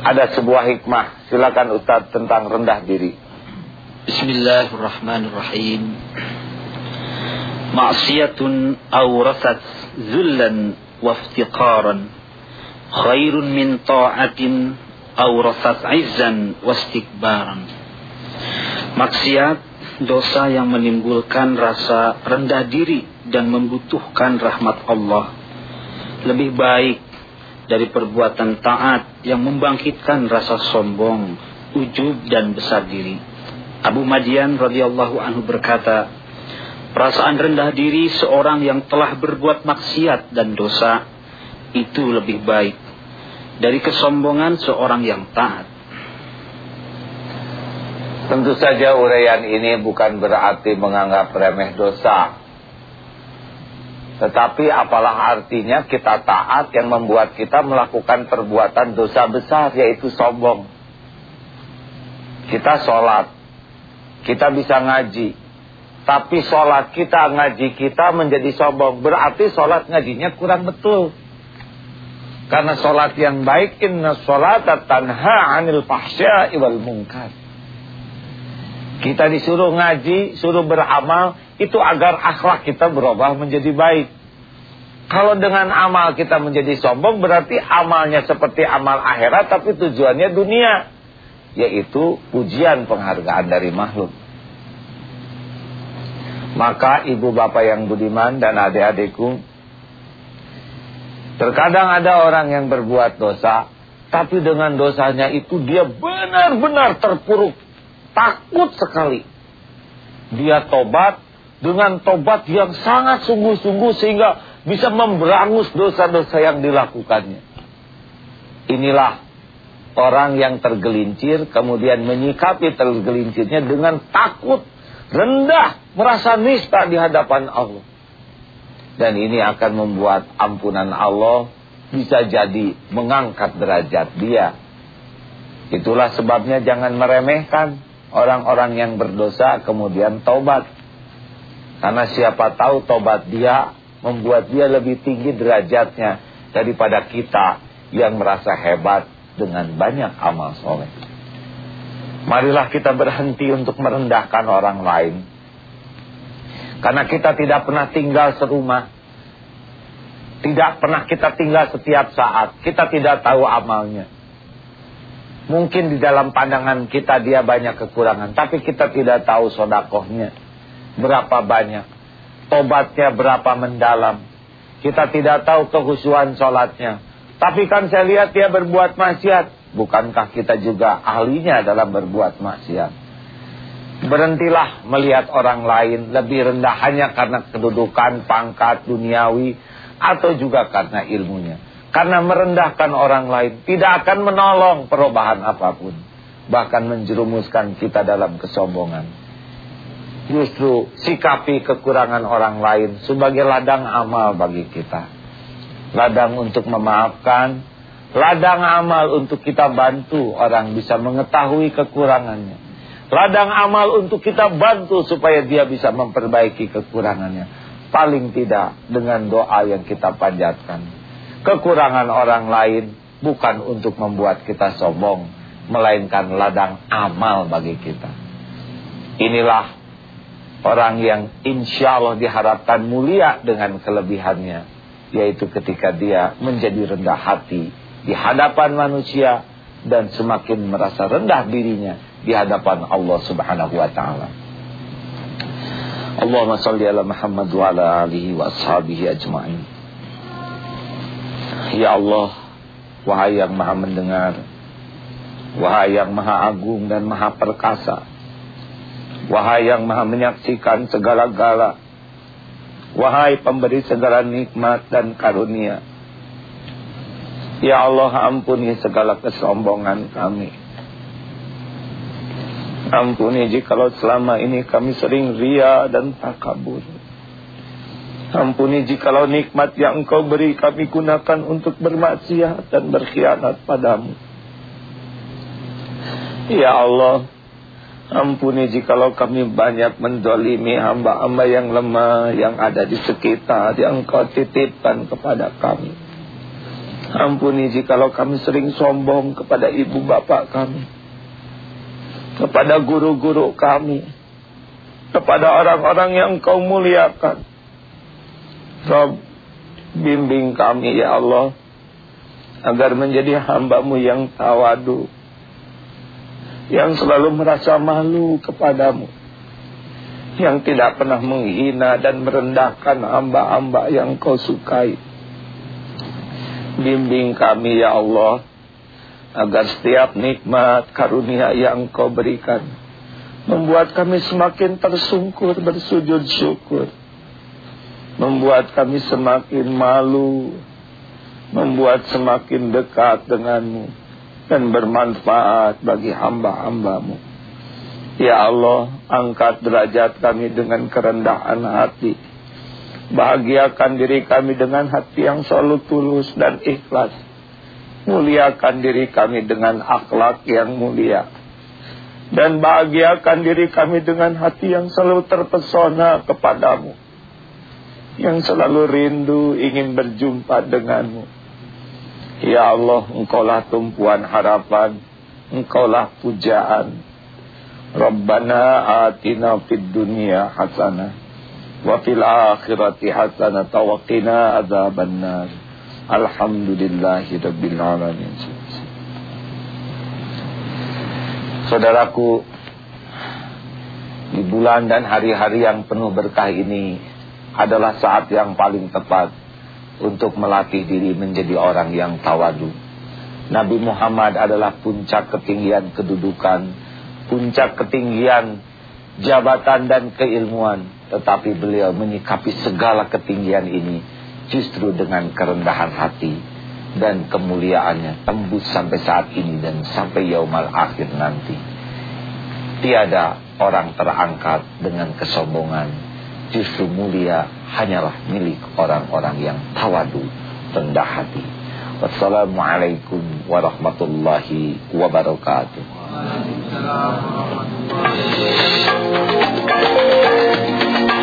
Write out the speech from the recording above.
ada sebuah hikmah. Silakan Ustaz tentang rendah diri. Bismillahirrahmanirrahim. Ma'siyatun awrasat zullan waftiqaran khairun min ta'atin awrasat izzan wastikbaran. Maksiat dosa yang menimbulkan rasa rendah diri dan membutuhkan rahmat Allah lebih baik dari perbuatan taat yang membangkitkan rasa sombong, ujub dan besar diri. Abu Madian radhiyallahu anhu berkata, perasaan rendah diri seorang yang telah berbuat maksiat dan dosa itu lebih baik dari kesombongan seorang yang taat. Tentu saja uraian ini bukan berarti menganggap remeh dosa. Tetapi apalah artinya kita taat yang membuat kita melakukan perbuatan dosa besar yaitu sombong. Kita sholat, kita bisa ngaji. Tapi sholat kita, ngaji kita menjadi sombong. Berarti sholat ngajinya kurang betul. Karena sholat yang baik, inna sholat tanha anil fahsya wal mungkar. Kita disuruh ngaji, suruh beramal, itu agar akhlak kita berubah menjadi baik. Kalau dengan amal kita menjadi sombong berarti amalnya seperti amal akhirat tapi tujuannya dunia. Yaitu pujian penghargaan dari makhluk. Maka ibu bapak yang budiman dan adik-adikku. Terkadang ada orang yang berbuat dosa. Tapi dengan dosanya itu dia benar-benar terpuruk takut sekali. Dia tobat dengan tobat yang sangat sungguh-sungguh sehingga bisa memberangus dosa-dosa yang dilakukannya. Inilah orang yang tergelincir kemudian menyikapi tergelincirnya dengan takut, rendah, merasa nista di hadapan Allah. Dan ini akan membuat ampunan Allah bisa jadi mengangkat derajat dia. Itulah sebabnya jangan meremehkan orang-orang yang berdosa kemudian taubat. Karena siapa tahu taubat dia membuat dia lebih tinggi derajatnya daripada kita yang merasa hebat dengan banyak amal soleh. Marilah kita berhenti untuk merendahkan orang lain. Karena kita tidak pernah tinggal serumah. Tidak pernah kita tinggal setiap saat. Kita tidak tahu amalnya. Mungkin di dalam pandangan kita dia banyak kekurangan. Tapi kita tidak tahu sodakohnya. Berapa banyak. Tobatnya berapa mendalam. Kita tidak tahu kehusuan sholatnya. Tapi kan saya lihat dia berbuat maksiat. Bukankah kita juga ahlinya dalam berbuat maksiat. Berhentilah melihat orang lain lebih rendah hanya karena kedudukan, pangkat, duniawi. Atau juga karena ilmunya. Karena merendahkan orang lain tidak akan menolong perubahan apa pun. Bahkan menjerumuskan kita dalam kesombongan. Justru sikapi kekurangan orang lain sebagai ladang amal bagi kita. Ladang untuk memaafkan. Ladang amal untuk kita bantu orang bisa mengetahui kekurangannya. Ladang amal untuk kita bantu supaya dia bisa memperbaiki kekurangannya. Paling tidak dengan doa yang kita panjatkan kekurangan orang lain bukan untuk membuat kita sombong, melainkan ladang amal bagi kita. Inilah orang yang insya Allah diharapkan mulia dengan kelebihannya, yaitu ketika dia menjadi rendah hati di hadapan manusia dan semakin merasa rendah dirinya di hadapan Allah Subhanahu wa taala. Allahumma salli ala Muhammad wa ala alihi wa ashabihi ajma'in. Ya Allah, wahai yang maha mendengar, wahai yang maha agung dan maha perkasa, wahai yang maha menyaksikan segala-gala, wahai pemberi segala nikmat dan karunia. Ya Allah, ampuni segala kesombongan kami. Ampuni jikalau selama ini kami sering ria dan takabur. Ampuni jikalau nikmat yang engkau beri kami gunakan untuk bermaksiat dan berkhianat padamu. Ya Allah, ampuni jikalau kami banyak mendolimi hamba-hamba yang lemah yang ada di sekitar yang engkau titipkan kepada kami. Ampuni jikalau kami sering sombong kepada ibu bapak kami. Kepada guru-guru kami. Kepada orang-orang yang kau muliakan. Rob, bimbing kami ya Allah. Agar menjadi hambamu yang tawadu. Yang selalu merasa malu kepadamu. Yang tidak pernah menghina dan merendahkan hamba-hamba yang kau sukai Bimbing kami ya Allah Agar setiap nikmat karunia yang kau berikan Membuat kami semakin tersungkur bersujud syukur Membuat kami semakin malu Membuat semakin dekat denganmu Dan bermanfaat bagi hamba-hambamu Ya Allah angkat derajat kami dengan kerendahan hati Bahagiakan diri kami dengan hati yang selalu tulus dan ikhlas. Muliakan diri kami dengan akhlak yang mulia. Dan bahagiakan diri kami dengan hati yang selalu terpesona kepadamu. Yang selalu rindu ingin berjumpa denganmu. Ya Allah, engkaulah tumpuan harapan. Engkaulah pujaan. Rabbana atina fid dunia hasanah wa fil akhirati hasanah wa qina adzabannar alhamdulillahi rabbil alamin Saudaraku di bulan dan hari-hari yang penuh berkah ini adalah saat yang paling tepat untuk melatih diri menjadi orang yang tawadu. Nabi Muhammad adalah puncak ketinggian kedudukan, puncak ketinggian jabatan dan keilmuan. Tetapi beliau menyikapi segala ketinggian ini justru dengan kerendahan hati dan kemuliaannya tembus sampai saat ini dan sampai yaumal akhir nanti. Tiada orang terangkat dengan kesombongan. Justru mulia hanyalah milik orang-orang yang tawadu, rendah hati. Wassalamualaikum warahmatullahi wabarakatuh.